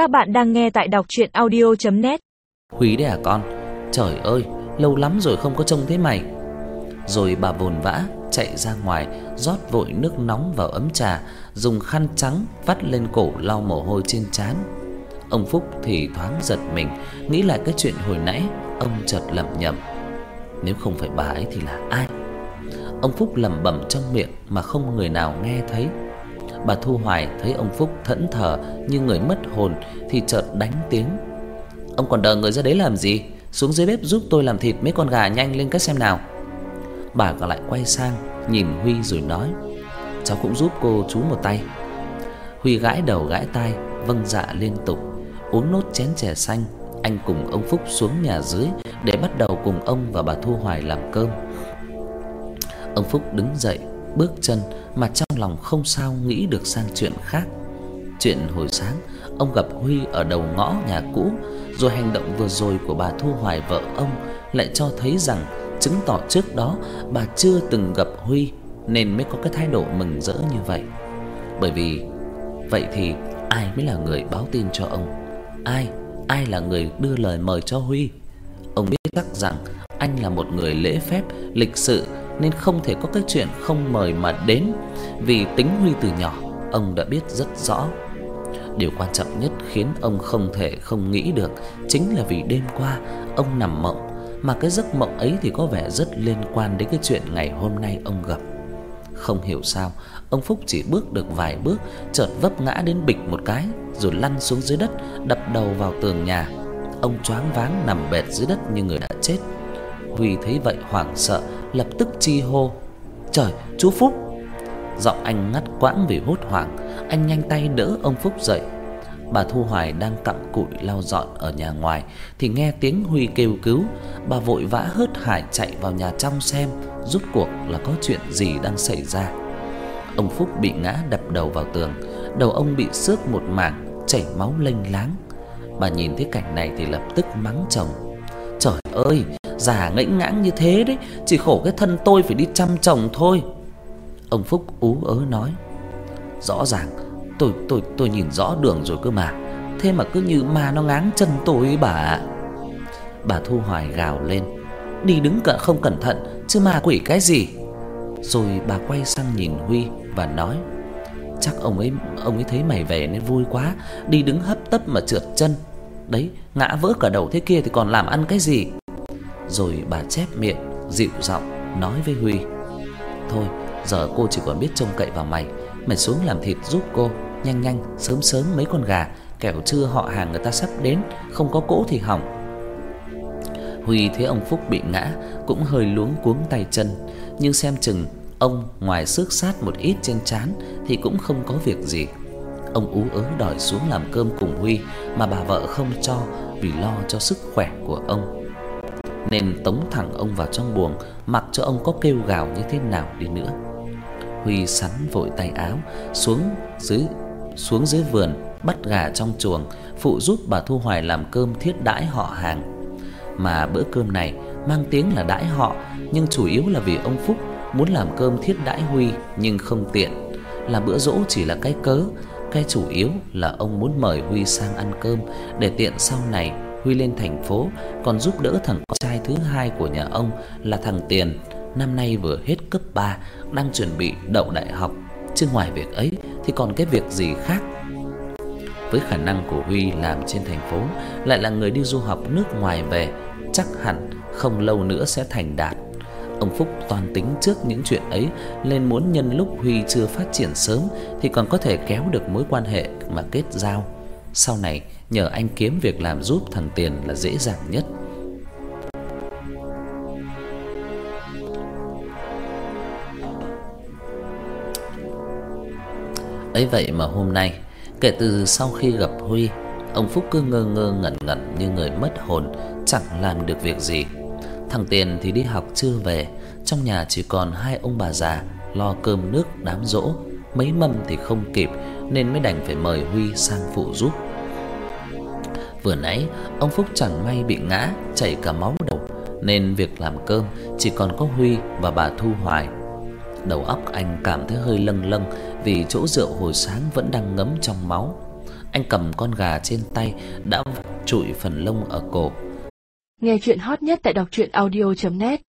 Các bạn đang nghe tại đọc audio net Húy đấy à con? Trời ơi, lâu lắm rồi không có trông thấy mày. Rồi bà vồn vã chạy ra ngoài, rót vội nước nóng vào ấm trà, dùng khăn trắng vắt lên cổ lau mồ hôi trên trán. Ông Phúc thì thoáng giật mình, nghĩ lại cái chuyện hồi nãy, ông chợt lẩm nhẩm, nếu không phải bà ấy thì là ai? Ông Phúc lẩm bẩm trong miệng mà không người nào nghe thấy. Bà Thu Hoài thấy ông Phúc thẫn thờ như người mất hồn thì chợt đánh tiếng. Ông còn đợi người ra đấy làm gì? Xuống dưới bếp giúp tôi làm thịt mấy con gà nhanh lên các xem nào. Bà còn lại quay sang nhìn Huy rồi nói: "Cháu cũng giúp cô chú một tay." Huy gãi đầu gãi tai, vâng dạ liên tục. Uống nốt chén chè xanh, anh cùng ông Phúc xuống nhà dưới để bắt đầu cùng ông và bà Thu Hoài làm cơm. Ông Phúc đứng dậy, bước chân mà trong lòng không sao nghĩ được sang chuyện khác. Chuyện hồi sáng ông gặp Huy ở đầu ngõ nhà cũ, rồi hành động vừa rồi của bà Thu Hoài vợ ông lại cho thấy rằng chứng tỏ trước đó bà chưa từng gặp Huy nên mới có cái thái độ mừng rỡ như vậy. Bởi vì vậy thì ai mới là người báo tin cho ông? Ai? Ai là người đưa lời mời cho Huy? Ông biết chắc rằng anh là một người lễ phép, lịch sự nên không thể có cái chuyện không mời mà đến, vì tính Huy từ nhỏ ông đã biết rất rõ. Điều quan trọng nhất khiến ông không thể không nghĩ được chính là vì đêm qua ông nằm mộng, mà cái giấc mộng ấy thì có vẻ rất liên quan đến cái chuyện ngày hôm nay ông gặp. Không hiểu sao, ông Phúc chỉ bước được vài bước, chợt vấp ngã đến bịch một cái, rồi lăn xuống dưới đất, đập đầu vào tường nhà. Ông choáng váng nằm bệt dưới đất như người đã chết. Huy thấy vậy hoảng sợ, lập tức chi hô: "Trời, chú Phúc!" Giọng anh ngắt quãng vì hốt hoảng, anh nhanh tay đỡ ông Phúc dậy. Bà Thu Hoài đang cặm cụi lau dọn ở nhà ngoài thì nghe tiếng Huy kêu cứu, bà vội vã hớt hải chạy vào nhà trong xem rốt cuộc là có chuyện gì đang xảy ra. Ông Phúc bị ngã đập đầu vào tường, đầu ông bị xước một mảng, chảy máu lênh láng. Bà nhìn thấy cảnh này thì lập tức mắng chồng: "Trời ơi, giả ngẫnh ngãng như thế đấy, chỉ khổ cái thân tôi phải đi chăm chồng thôi." Ông Phúc ú ớ nói: "Rõ ràng tôi tôi tôi nhìn rõ đường rồi cơ mà, thế mà cứ như ma nó ngáng chân tôi ấy bà ạ." Bà Thu Hoài gào lên: "Đi đứng cẩn không cẩn thận, chứ ma quỷ cái gì?" Rồi bà quay sang nhìn Huy và nói: "Chắc ông ấy ông ấy thấy mày về nên vui quá, đi đứng hấp tấp mà trượt chân. Đấy, ngã vỡ cả đầu thế kia thì còn làm ăn cái gì?" Rồi bà chép miệng, dịu giọng nói với Huy: "Thôi, giờ cô chỉ còn biết trông cậy vào mày, mày xuống làm thịt giúp cô, nhanh nhanh, sớm sớm mấy con gà, kẻo trưa họ hàng người ta sắp đến, không có cỗ thì hỏng." Huy thấy ông Phúc bị ngã cũng hơi luống cuống tay chân, nhưng xem chừng ông ngoài xước sát một ít trên trán thì cũng không có việc gì. Ông ú ớ đòi xuống làm cơm cùng Huy mà bà vợ không cho vì lo cho sức khỏe của ông. Nên tống thẳng ông vào trong buồng, mặc cho ông có kêu gào như thế nào đi nữa. Huy sắn vội tay áo xuống dưới xuống dưới vườn bắt gà trong chuồng, phụ giúp bà Thu Hoài làm cơm thiết đãi họ hàng. Mà bữa cơm này mang tiếng là đãi họ, nhưng chủ yếu là vì ông Phúc muốn làm cơm thiết đãi Huy nhưng không tiện. Là bữa dỗ chỉ là cái cớ, cái chủ yếu là ông muốn mời Huy sang ăn cơm để tiện sau này Huy lên thành phố còn giúp đỡ thằng con trai thứ hai của nhà ông là thằng Tiền, năm nay vừa hết cấp 3, đang chuẩn bị đậu đại học. Chứ ngoài việc ấy thì còn cái việc gì khác với khả năng của Huy làm trên thành phố, lại là người đi du học nước ngoài về, chắc hẳn không lâu nữa sẽ thành đạt. Ông Phúc toàn tính trước những chuyện ấy nên muốn nhân lúc Huy chưa phát triển sớm thì còn có thể kéo được mối quan hệ mà kết giao. Sau này nhờ anh kiếm việc làm giúp thằng Tiền là dễ dàng nhất. Ấy vậy mà hôm nay Kể từ sau khi gặp Huy, ông Phúc cứ ngơ ngơ ngẩn ngẩn như người mất hồn, chẳng làm được việc gì. Thằng Tiền thì đi học chưa về, trong nhà chỉ còn hai ông bà già lo cơm nước đám dỗ, mấy mâm thì không kịp nên mới đành phải mời Huy sang phụ giúp. Vừa nãy, ông Phúc chẳng may bị ngã, chảy cả máu đầu nên việc làm cơm chỉ còn có Huy và bà Thu Hoài Đầu óc anh cảm thấy hơi lâng lâng vì chỗ rượu hồi sáng vẫn đang ngấm trong máu. anh cầm con gà trên tay đã trụi phần lông ở cổ. Nghe truyện hot nhất tại đọc truyện audio net